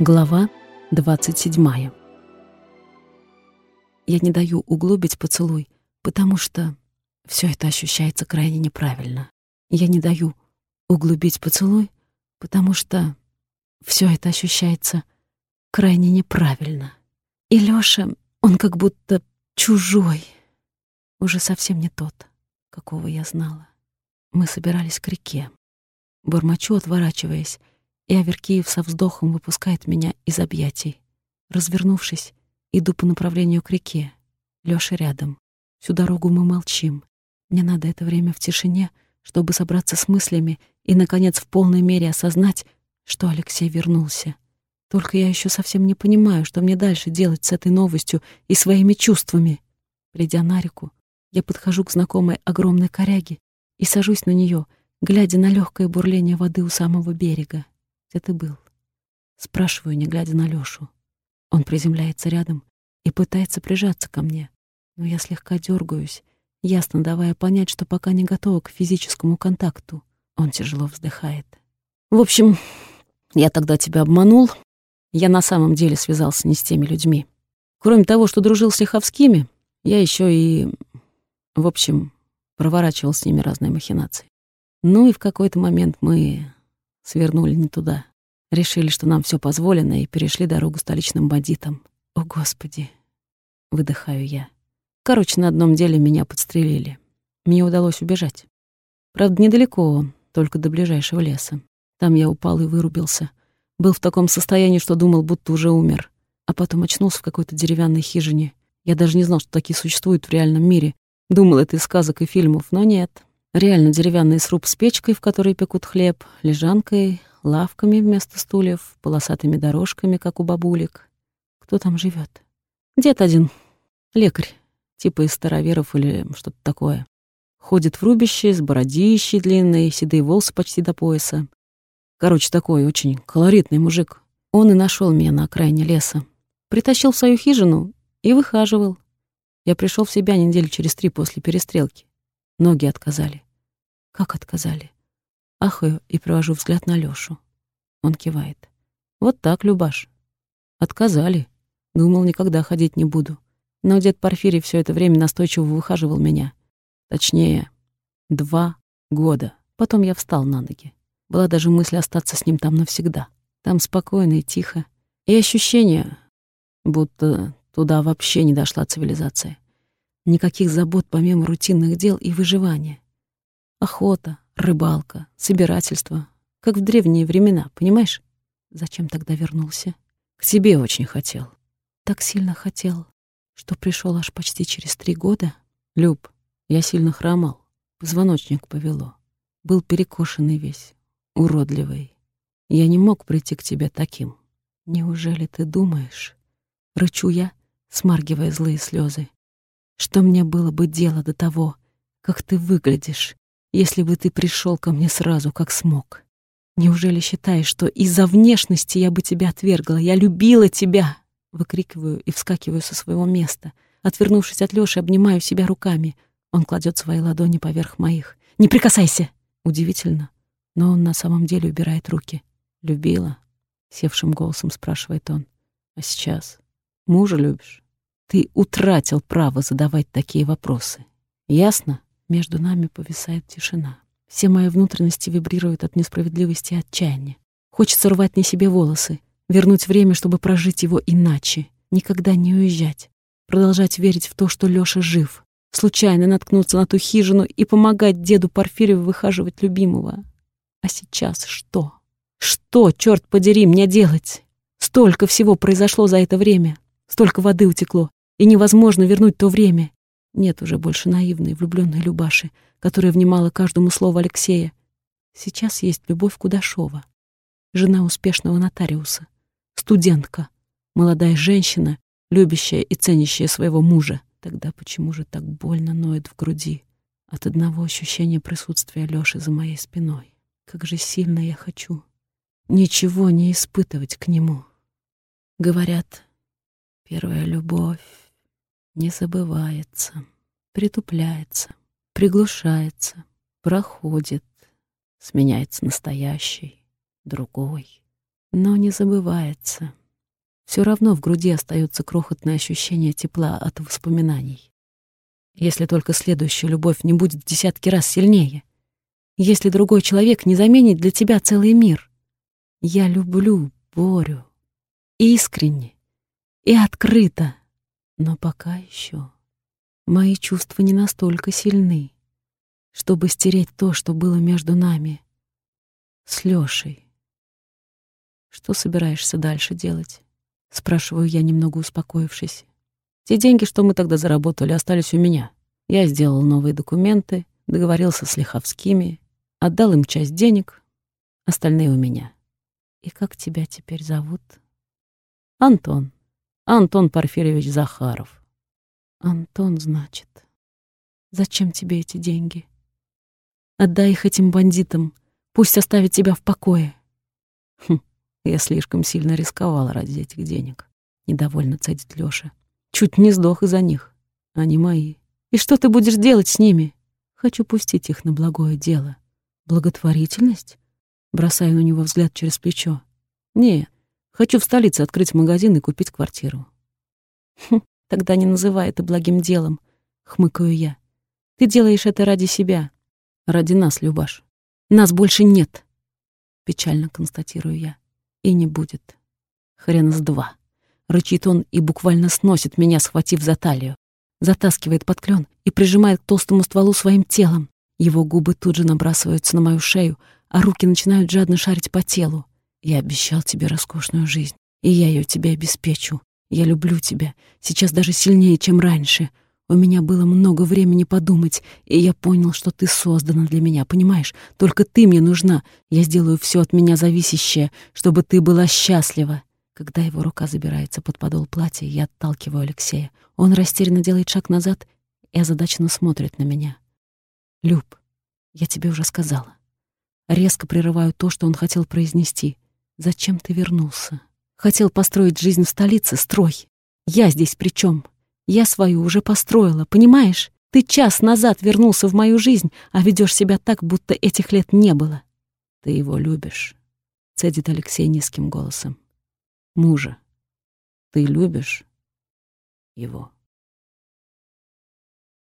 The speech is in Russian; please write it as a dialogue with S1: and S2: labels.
S1: Глава 27. Я не даю углубить поцелуй, потому что все это ощущается крайне неправильно. Я не даю углубить поцелуй, потому что все это ощущается крайне неправильно. И Лёша, он как будто чужой, уже совсем не тот, какого я знала. Мы собирались к реке. Бормочу, отворачиваясь, и Аверкиев со вздохом выпускает меня из объятий. Развернувшись, иду по направлению к реке. Лёша рядом. Всю дорогу мы молчим. Мне надо это время в тишине, чтобы собраться с мыслями и, наконец, в полной мере осознать, что Алексей вернулся. Только я еще совсем не понимаю, что мне дальше делать с этой новостью и своими чувствами. Придя на реку, я подхожу к знакомой огромной коряге и сажусь на нее, глядя на легкое бурление воды у самого берега. Где ты был? Спрашиваю, не глядя на Лёшу. Он приземляется рядом и пытается прижаться ко мне, но я слегка дергаюсь, ясно давая понять, что пока не готова к физическому контакту. Он тяжело вздыхает. В общем, я тогда тебя обманул. Я на самом деле связался не с теми людьми. Кроме того, что дружил с Лиховскими, я еще и, в общем, проворачивал с ними разные махинации. Ну и в какой-то момент мы свернули не туда. Решили, что нам все позволено, и перешли дорогу столичным бандитам. О, Господи! Выдыхаю я. Короче, на одном деле меня подстрелили. Мне удалось убежать. Правда, недалеко, только до ближайшего леса. Там я упал и вырубился. Был в таком состоянии, что думал, будто уже умер. А потом очнулся в какой-то деревянной хижине. Я даже не знал, что такие существуют в реальном мире. Думал, это из сказок и фильмов, но нет. Реально деревянный сруб с печкой, в которой пекут хлеб, лежанкой, лавками вместо стульев, полосатыми дорожками, как у бабулек. Кто там живет? Дед один, лекарь, типа из староверов или что-то такое. Ходит в рубище, с бородищей длинной, седые волосы почти до пояса. Короче, такой очень колоритный мужик. Он и нашел меня на окраине леса. Притащил в свою хижину и выхаживал. Я пришел в себя неделю через три после перестрелки. Ноги отказали. Как отказали? Ахаю и провожу взгляд на Лёшу. Он кивает. Вот так, Любаш. Отказали. Думал, никогда ходить не буду. Но дед Порфирий все это время настойчиво выхаживал меня. Точнее, два года. Потом я встал на ноги. Была даже мысль остаться с ним там навсегда. Там спокойно и тихо. И ощущение, будто туда вообще не дошла цивилизация. Никаких забот помимо рутинных дел и выживания. Охота, рыбалка, собирательство. Как в древние времена, понимаешь? Зачем тогда вернулся? К тебе очень хотел. Так сильно хотел, что пришел аж почти через три года. Люб, я сильно хромал, позвоночник повело. Был перекошенный весь, уродливый. Я не мог прийти к тебе таким. Неужели ты думаешь? Рычу я, смаргивая злые слезы. Что мне было бы дело до того, как ты выглядишь, если бы ты пришел ко мне сразу, как смог? Неужели считаешь, что из-за внешности я бы тебя отвергла? Я любила тебя!» Выкрикиваю и вскакиваю со своего места. Отвернувшись от Лёши, обнимаю себя руками — он кладет свои ладони поверх моих. «Не прикасайся!» Удивительно, но он на самом деле убирает руки. «Любила?» — севшим голосом спрашивает он. «А сейчас? Мужа любишь? Ты утратил право задавать такие вопросы. Ясно?» Между нами повисает тишина. Все мои внутренности вибрируют от несправедливости и отчаяния. Хочется рвать не себе волосы, вернуть время, чтобы прожить его иначе, никогда не уезжать, продолжать верить в то, что Лёша жив, случайно наткнуться на ту хижину и помогать деду Порфирию выхаживать любимого. А сейчас что? Что, черт подери, мне делать? Столько всего произошло за это время, столько воды утекло, и невозможно вернуть то время. Нет уже больше наивной, влюбленной Любаши, которая внимала каждому слову Алексея. Сейчас есть Любовь Кудашова, жена успешного нотариуса, студентка, молодая женщина, любящая и ценящая своего мужа. Тогда почему же так больно ноет в груди от одного ощущения присутствия Лёши за моей спиной? Как же сильно я хочу ничего не испытывать к нему. Говорят, первая любовь не забывается, притупляется, приглушается, проходит, сменяется настоящей, другой. но не забывается. Все равно в груди остается крохотное ощущение тепла от воспоминаний. Если только следующая любовь не будет в десятки раз сильнее. Если другой человек не заменит для тебя целый мир. Я люблю Борю. Искренне и открыто. Но пока еще мои чувства не настолько сильны, чтобы стереть то, что было между нами с Лёшей. Что собираешься дальше делать? Спрашиваю я, немного успокоившись. Те деньги, что мы тогда заработали, остались у меня. Я сделал новые документы, договорился с Лиховскими, отдал им часть денег, остальные у меня. И как тебя теперь зовут? Антон. Антон Порфирьевич Захаров. Антон, значит. Зачем тебе эти деньги? Отдай их этим бандитам. Пусть оставят тебя в покое. Хм, я слишком сильно рисковала ради этих денег. Недовольно цедит Лёша. Чуть не сдох из-за них. Они мои. И что ты будешь делать с ними? Хочу пустить их на благое дело. Благотворительность? Бросаю на него взгляд через плечо. Нет, хочу в столице открыть магазин и купить квартиру. Хм, тогда не называй это благим делом, хмыкаю я. Ты делаешь это ради себя. Ради нас, Любаш. Нас больше нет. Печально констатирую я. И не будет. Хрен с два. Рычит он и буквально сносит меня, схватив за талию. Затаскивает под клен и прижимает к толстому стволу своим телом. Его губы тут же набрасываются на мою шею, а руки начинают жадно шарить по телу. Я обещал тебе роскошную жизнь, и я ее тебе обеспечу. Я люблю тебя, сейчас даже сильнее, чем раньше. У меня было много времени подумать, и я понял, что ты создана для меня, понимаешь? Только ты мне нужна. Я сделаю все от меня зависящее, чтобы ты была счастлива. Когда его рука забирается под подол платья, я отталкиваю Алексея. Он растерянно делает шаг назад и озадаченно смотрит на меня. «Люб, я тебе уже сказала. Резко прерываю то, что он хотел произнести. «Зачем ты вернулся? Хотел построить жизнь в столице? Строй! Я здесь при чем? Я свою уже построила, понимаешь? Ты час назад вернулся в мою жизнь, а ведешь себя так, будто этих лет не было». «Ты его любишь», — цедит Алексей низким голосом. «Мужа, ты любишь его?»